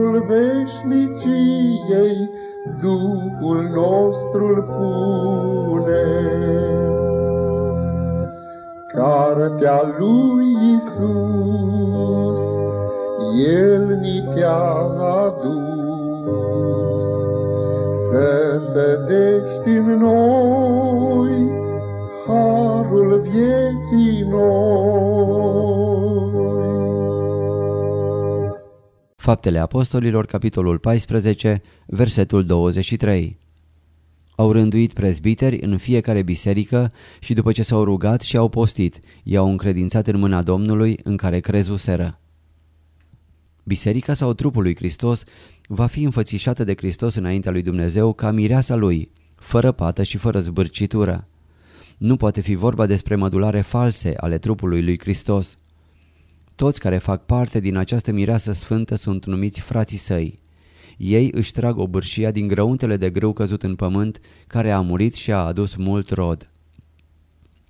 hotarul veșniciei, Duhul nostru pune. Cartea lui Isus, El ni te-a adus, Să sădești în noi Faptele Apostolilor, capitolul 14, versetul 23 Au rânduit prezbiteri în fiecare biserică și după ce s-au rugat și au postit, i-au încredințat în mâna Domnului în care crezuseră. Biserica sau trupul lui Hristos va fi înfățișată de Hristos înaintea lui Dumnezeu ca mireasa lui, fără pată și fără zbârcitură. Nu poate fi vorba despre mădulare false ale trupului lui Hristos. Toți care fac parte din această mireasă sfântă sunt numiți frații săi. Ei își trag obârșia din grăuntele de grâu căzut în pământ, care a murit și a adus mult rod.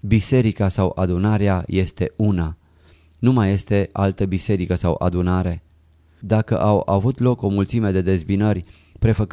Biserica sau adunarea este una. Nu mai este altă biserică sau adunare. Dacă au avut loc o mulțime de dezbinări, prefăcând